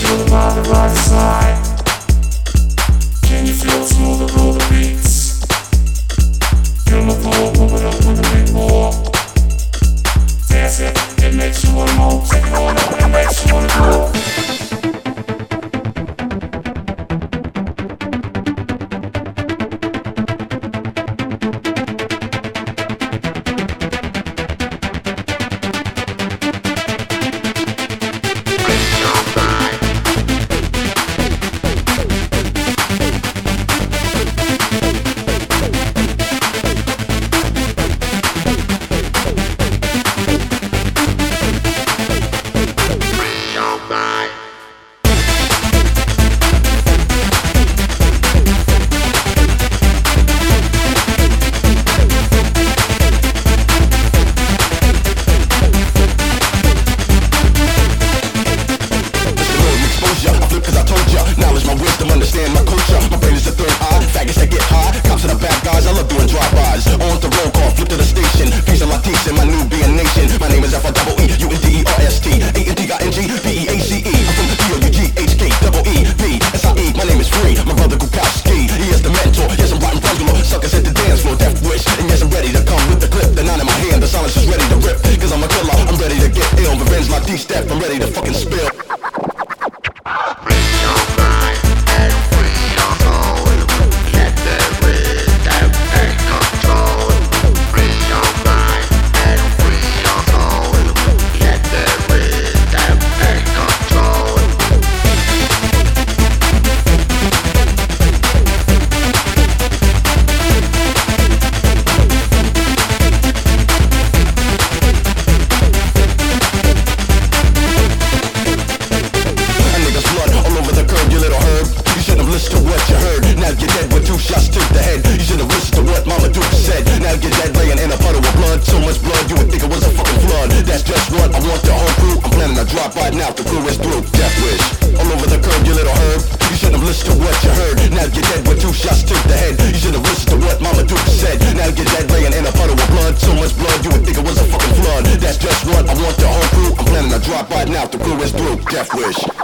to the right side my D staff, I'm ready to fucking spill. Now the crew is through, death wish. All over the curb, you little herb. You should've listened to what you heard. Now you're dead with two shots to the head. You should've listened to what Mama Duke said. Now you're dead laying in a puddle of blood. So much blood, you would think it was a fucking flood. That's just what I want the whole crew. I'm planning a drop right now, the crew is through, death wish.